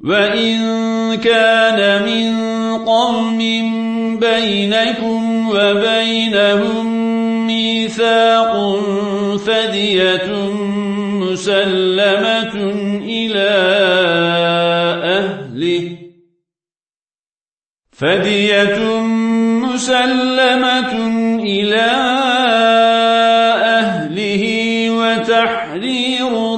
وإن كان من قوم بينكم وبينهم ميثاق فدية مسلمة إلى أهله. فدية مسلمة إلى أهله